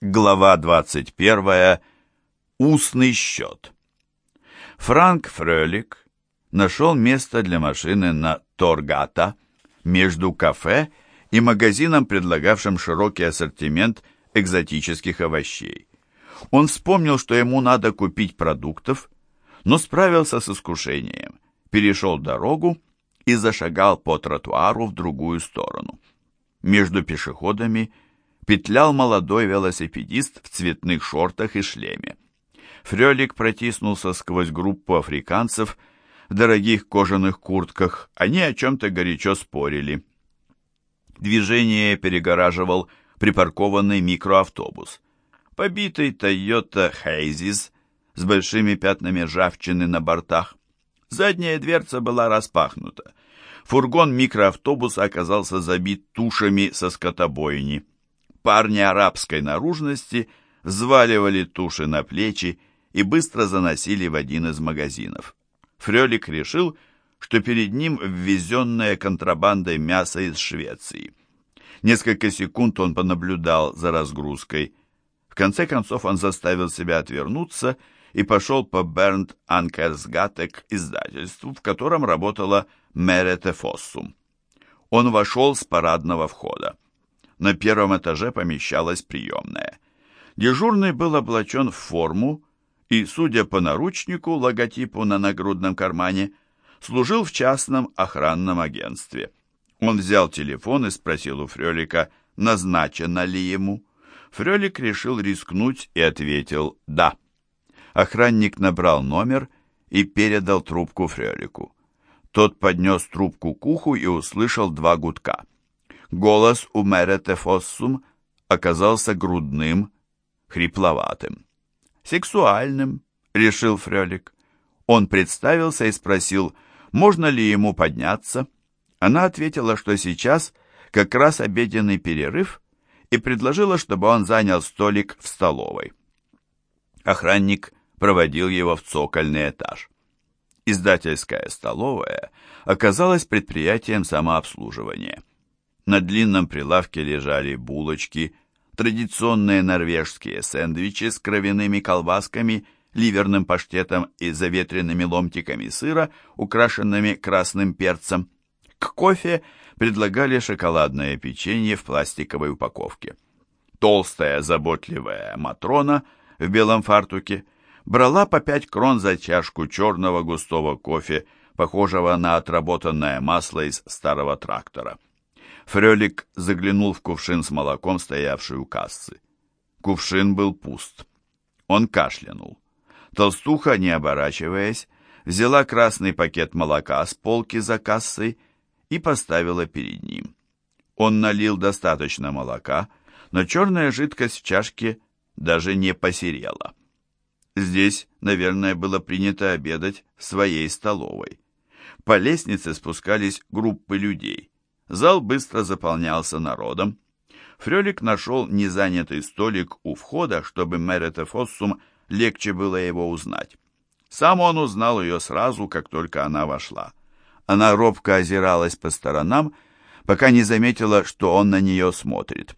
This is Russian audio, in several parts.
Глава 21. Устный счет. Франк Фрелик нашел место для машины на Торгата между кафе и магазином, предлагавшим широкий ассортимент экзотических овощей. Он вспомнил, что ему надо купить продуктов, но справился с искушением, перешел дорогу и зашагал по тротуару в другую сторону. Между пешеходами – петлял молодой велосипедист в цветных шортах и шлеме. Фрелик протиснулся сквозь группу африканцев в дорогих кожаных куртках. Они о чем-то горячо спорили. Движение перегораживал припаркованный микроавтобус. Побитый Toyota Хейзис с большими пятнами ржавчины на бортах. Задняя дверца была распахнута. Фургон микроавтобуса оказался забит тушами со скотобойни парни арабской наружности взваливали туши на плечи и быстро заносили в один из магазинов. Фрелик решил, что перед ним ввезенное контрабандой мясо из Швеции. Несколько секунд он понаблюдал за разгрузкой. В конце концов он заставил себя отвернуться и пошел по Бернт Анкерсгатек издательству, в котором работала Мерете Фоссум. Он вошел с парадного входа. На первом этаже помещалась приемная. Дежурный был облачен в форму и, судя по наручнику, логотипу на нагрудном кармане, служил в частном охранном агентстве. Он взял телефон и спросил у Фрелика, назначено ли ему. Фрелик решил рискнуть и ответил «да». Охранник набрал номер и передал трубку Фрелику. Тот поднес трубку к уху и услышал два гудка. Голос у Мерете Фоссум оказался грудным, хрипловатым. «Сексуальным», — решил Фрелик. Он представился и спросил, можно ли ему подняться. Она ответила, что сейчас как раз обеденный перерыв, и предложила, чтобы он занял столик в столовой. Охранник проводил его в цокольный этаж. Издательская столовая оказалась предприятием самообслуживания. На длинном прилавке лежали булочки, традиционные норвежские сэндвичи с кровяными колбасками, ливерным паштетом и заветренными ломтиками сыра, украшенными красным перцем. К кофе предлагали шоколадное печенье в пластиковой упаковке. Толстая заботливая Матрона в белом фартуке брала по пять крон за чашку черного густого кофе, похожего на отработанное масло из старого трактора. Фрелик заглянул в кувшин с молоком, стоявший у кассы. Кувшин был пуст. Он кашлянул. Толстуха, не оборачиваясь, взяла красный пакет молока с полки за кассой и поставила перед ним. Он налил достаточно молока, но черная жидкость в чашке даже не посерела. Здесь, наверное, было принято обедать в своей столовой. По лестнице спускались группы людей. Зал быстро заполнялся народом. Фрелик нашел незанятый столик у входа, чтобы Мерете Фоссум легче было его узнать. Сам он узнал ее сразу, как только она вошла. Она робко озиралась по сторонам, пока не заметила, что он на нее смотрит.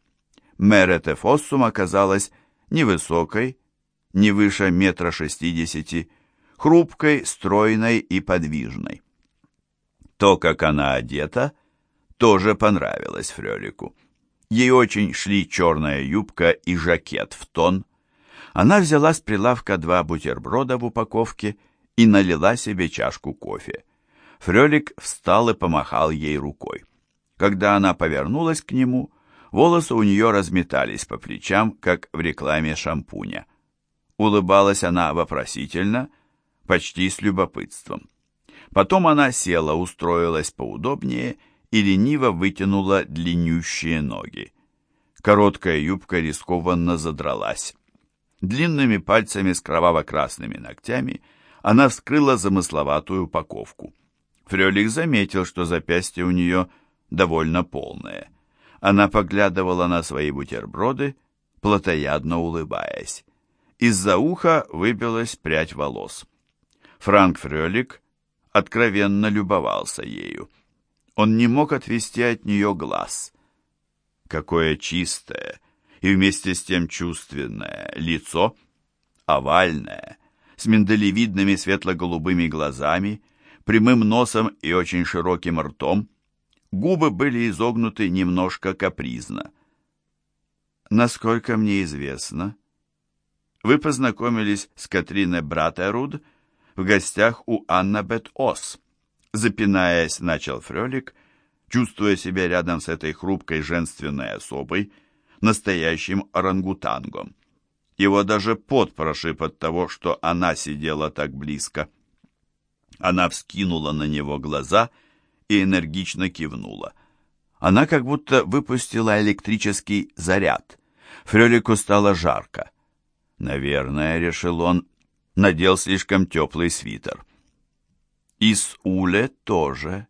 Мерете Фоссум оказалась невысокой, не выше метра шестидесяти, хрупкой, стройной и подвижной. То, как она одета, тоже понравилось Фрелику. Ей очень шли черная юбка и жакет в тон. Она взяла с прилавка два бутерброда в упаковке и налила себе чашку кофе. Фрелик встал и помахал ей рукой. Когда она повернулась к нему, волосы у нее разметались по плечам, как в рекламе шампуня. Улыбалась она вопросительно, почти с любопытством. Потом она села, устроилась поудобнее и лениво вытянула длиннющие ноги. Короткая юбка рискованно задралась. Длинными пальцами с кроваво-красными ногтями она вскрыла замысловатую упаковку. Фрелик заметил, что запястье у нее довольно полное. Она поглядывала на свои бутерброды, плотоядно улыбаясь. Из-за уха выбилась прядь волос. Франк Фрелик откровенно любовался ею. Он не мог отвести от нее глаз. Какое чистое и вместе с тем чувственное лицо, овальное, с миндалевидными светло-голубыми глазами, прямым носом и очень широким ртом. Губы были изогнуты немножко капризно. Насколько мне известно, вы познакомились с Катриной Братеруд в гостях у Аннабет Ос. Запинаясь, начал Фрелик, чувствуя себя рядом с этой хрупкой женственной особой, настоящим орангутангом. Его даже пот прошиб от того, что она сидела так близко. Она вскинула на него глаза и энергично кивнула. Она как будто выпустила электрический заряд. Фрелику стало жарко. Наверное, решил он, надел слишком теплый свитер. И с Уле тоже,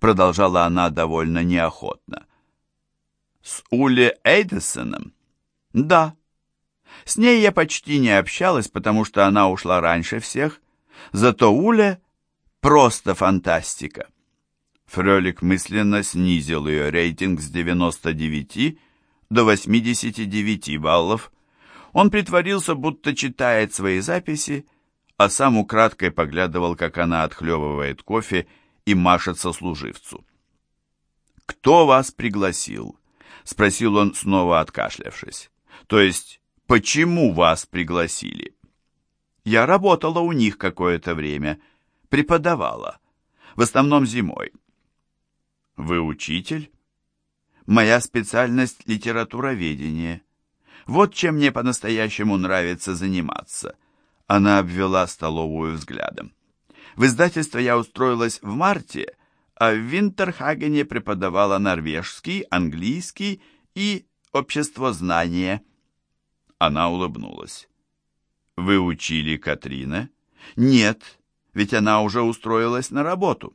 продолжала она довольно неохотно. С Уле Эйдесоном? Да. С ней я почти не общалась, потому что она ушла раньше всех. Зато Уля просто фантастика. Фрелик мысленно снизил ее рейтинг с 99 до 89 баллов. Он притворился, будто читает свои записи, а сам украдкой поглядывал, как она отхлебывает кофе и машет сослуживцу. «Кто вас пригласил?» — спросил он, снова откашлявшись. «То есть, почему вас пригласили?» «Я работала у них какое-то время, преподавала, в основном зимой». «Вы учитель?» «Моя специальность — литературоведение. Вот чем мне по-настоящему нравится заниматься». Она обвела столовую взглядом. В издательство я устроилась в марте, а в Винтерхагене преподавала норвежский, английский и общество знания. Она улыбнулась. «Вы учили Катрина?» «Нет, ведь она уже устроилась на работу.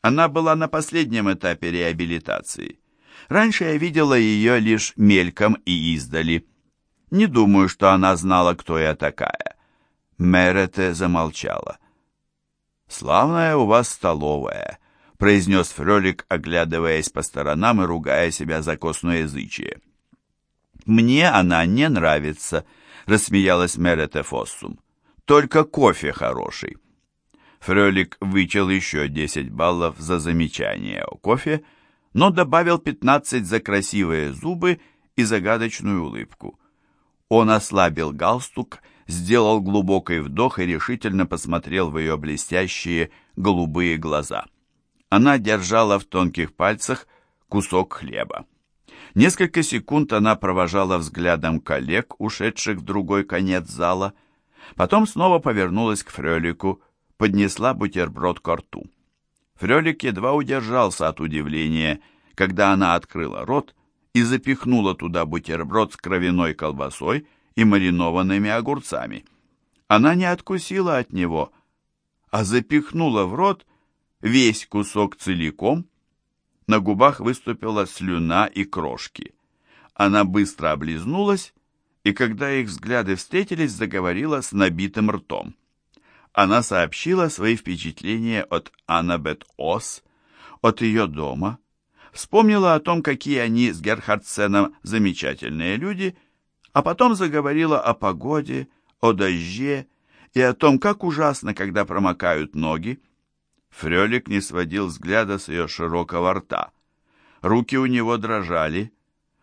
Она была на последнем этапе реабилитации. Раньше я видела ее лишь мельком и издали. Не думаю, что она знала, кто я такая». Мерете замолчала. «Славная у вас столовая», — произнес Фрелик, оглядываясь по сторонам и ругая себя за косноязычие. «Мне она не нравится», — рассмеялась Мерете Фоссум. «Только кофе хороший». Фрелик вычел еще 10 баллов за замечание о кофе, но добавил 15 за красивые зубы и загадочную улыбку. Он ослабил галстук сделал глубокий вдох и решительно посмотрел в ее блестящие голубые глаза. Она держала в тонких пальцах кусок хлеба. Несколько секунд она провожала взглядом коллег, ушедших в другой конец зала, потом снова повернулась к Фрелику, поднесла бутерброд к рту. Фрелик едва удержался от удивления, когда она открыла рот и запихнула туда бутерброд с кровяной колбасой, и маринованными огурцами. Она не откусила от него, а запихнула в рот весь кусок целиком. На губах выступила слюна и крошки. Она быстро облизнулась, и когда их взгляды встретились, заговорила с набитым ртом. Она сообщила свои впечатления от Аннабет Ос, от ее дома, вспомнила о том, какие они с Герхардсеном замечательные люди, а потом заговорила о погоде, о дожде и о том, как ужасно, когда промокают ноги. Фрелик не сводил взгляда с ее широкого рта. Руки у него дрожали,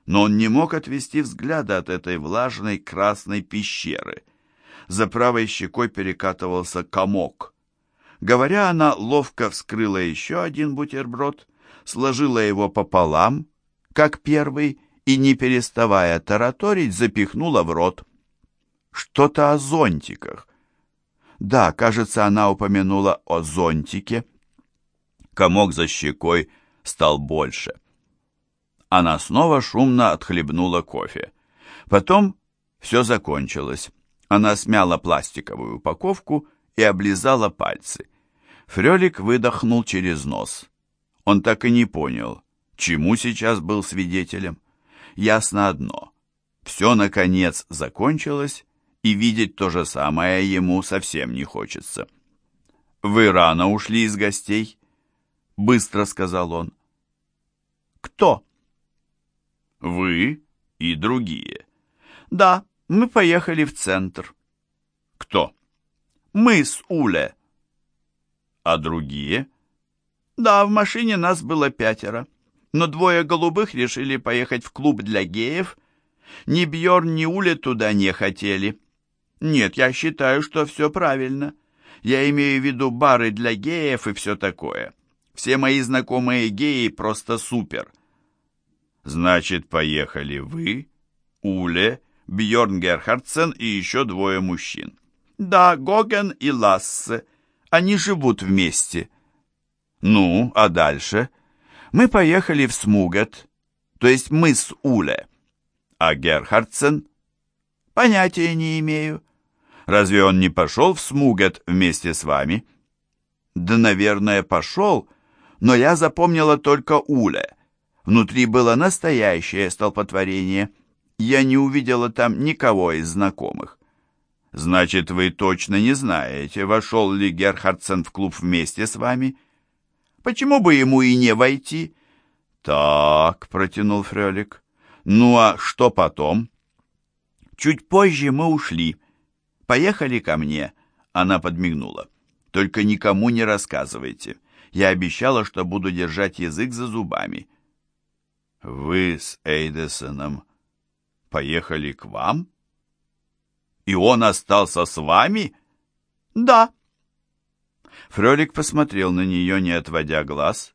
но он не мог отвести взгляда от этой влажной красной пещеры. За правой щекой перекатывался комок. Говоря, она ловко вскрыла еще один бутерброд, сложила его пополам, как первый, и, не переставая тараторить, запихнула в рот. Что-то о зонтиках. Да, кажется, она упомянула о зонтике. Комок за щекой стал больше. Она снова шумно отхлебнула кофе. Потом все закончилось. Она смяла пластиковую упаковку и облизала пальцы. Фрелик выдохнул через нос. Он так и не понял, чему сейчас был свидетелем ясно одно. Все, наконец, закончилось, и видеть то же самое ему совсем не хочется. «Вы рано ушли из гостей?» — быстро сказал он. «Кто?» «Вы и другие. Да, мы поехали в центр. Кто? Мы с Уле. А другие? Да, в машине нас было пятеро. Но двое голубых решили поехать в клуб для геев. Ни Бьорн, ни Уле туда не хотели. Нет, я считаю, что все правильно. Я имею в виду бары для геев и все такое. Все мои знакомые геи просто супер. Значит, поехали вы, Уле, Бьорн Герхардсен и еще двое мужчин. Да, Гоген и Лассе. Они живут вместе. Ну, а дальше? Мы поехали в Смугет, то есть мы с Уле. А Герхардсен? Понятия не имею. Разве он не пошел в Смугет вместе с вами? Да, наверное, пошел, но я запомнила только Уле. Внутри было настоящее столпотворение. Я не увидела там никого из знакомых. Значит, вы точно не знаете, вошел ли Герхардсен в клуб вместе с вами? Почему бы ему и не войти? Так, протянул Фрелик. Ну а что потом? Чуть позже мы ушли. Поехали ко мне. Она подмигнула. Только никому не рассказывайте. Я обещала, что буду держать язык за зубами. Вы с Эйдесоном поехали к вам? И он остался с вами? Да. Фролик посмотрел на нее, не отводя глаз,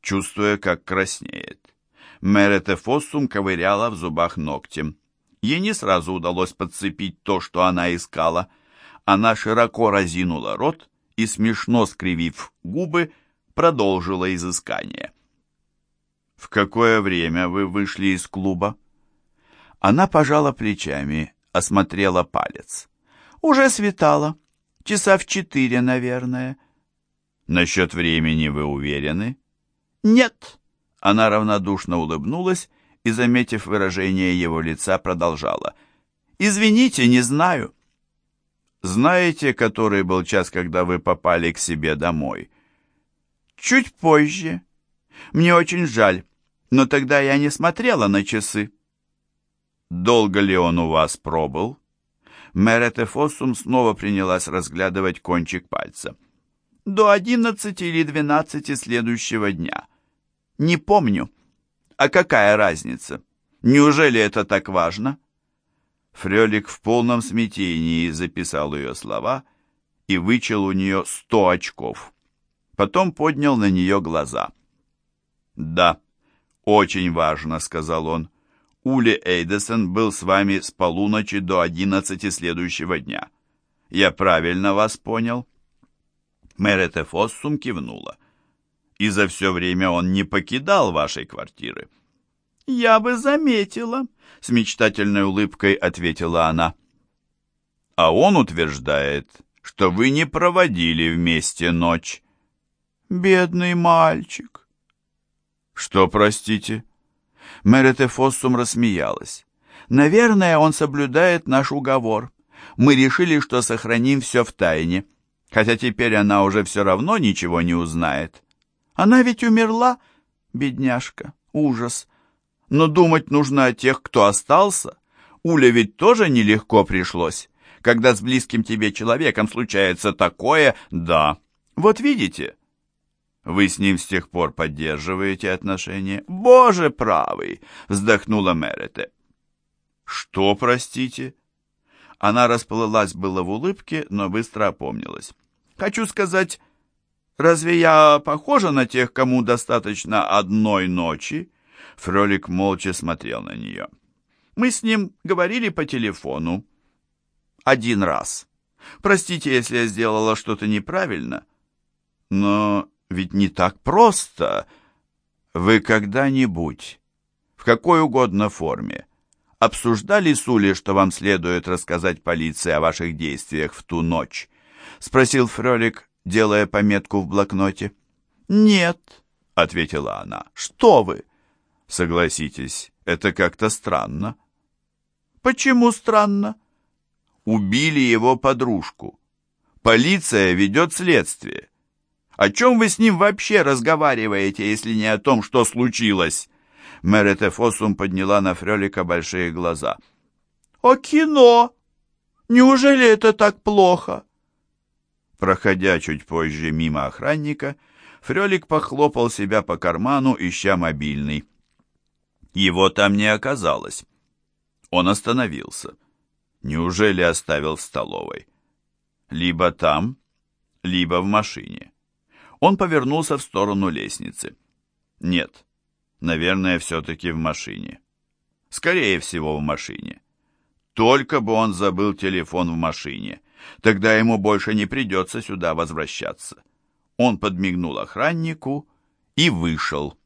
чувствуя, как краснеет. Мерете Фоссум ковыряла в зубах ногтем. Ей не сразу удалось подцепить то, что она искала. Она широко разинула рот и, смешно скривив губы, продолжила изыскание. «В какое время вы вышли из клуба?» Она пожала плечами, осмотрела палец. «Уже светало. Часа в четыре, наверное». «Насчет времени вы уверены?» «Нет». Она равнодушно улыбнулась и, заметив выражение его лица, продолжала. «Извините, не знаю». «Знаете, который был час, когда вы попали к себе домой?» «Чуть позже. Мне очень жаль, но тогда я не смотрела на часы». «Долго ли он у вас пробыл?» Мерете Фоссум снова принялась разглядывать кончик пальца. «До одиннадцати или двенадцати следующего дня. Не помню. А какая разница? Неужели это так важно?» Фрелик в полном смятении записал ее слова и вычел у нее сто очков. Потом поднял на нее глаза. «Да, очень важно», — сказал он. Ули Эйдесон был с вами с полуночи до одиннадцати следующего дня. Я правильно вас понял?» Мерете Фоссум кивнула. «И за все время он не покидал вашей квартиры?» «Я бы заметила», — с мечтательной улыбкой ответила она. «А он утверждает, что вы не проводили вместе ночь». «Бедный мальчик». «Что, простите?» Мерете Фоссум рассмеялась. «Наверное, он соблюдает наш уговор. Мы решили, что сохраним все в тайне, хотя теперь она уже все равно ничего не узнает. Она ведь умерла, бедняжка, ужас. Но думать нужно о тех, кто остался. Уля ведь тоже нелегко пришлось. Когда с близким тебе человеком случается такое, да. Вот видите, вы с ним с тех пор поддерживаете отношения? Боже правый, вздохнула Мерете. Что, простите? Она расплылась было в улыбке, но быстро опомнилась. Хочу сказать, разве я похожа на тех, кому достаточно одной ночи? Фролик молча смотрел на нее. Мы с ним говорили по телефону. Один раз. Простите, если я сделала что-то неправильно. Но ведь не так просто. Вы когда-нибудь, в какой угодно форме, обсуждали с Ули, что вам следует рассказать полиции о ваших действиях в ту ночь? Спросил Фролик, делая пометку в блокноте. Нет, ответила она. Что вы? Согласитесь, это как-то странно. Почему странно? Убили его подружку. Полиция ведет следствие. О чем вы с ним вообще разговариваете, если не о том, что случилось?» Мерете Фоссум подняла на Фрелика большие глаза. «О, кино! Неужели это так плохо?» Проходя чуть позже мимо охранника, Фрелик похлопал себя по карману, ища мобильный. Его там не оказалось. Он остановился. Неужели оставил в столовой? Либо там, либо в машине. Он повернулся в сторону лестницы. Нет, наверное, все-таки в машине. Скорее всего, в машине. Только бы он забыл телефон в машине. Тогда ему больше не придется сюда возвращаться. Он подмигнул охраннику и вышел.